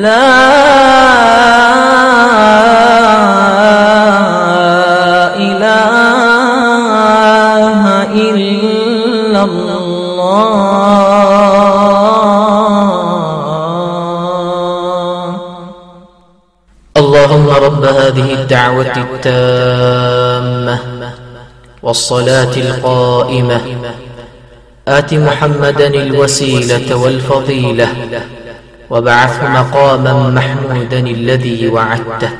لا. إله إلا الله. اللهم رب هذه الدعوة التامة والصلاة القائمة. آت محمدا الوسيلة والفضيلة. وبعثه مقاما محمودا الذي وعدته.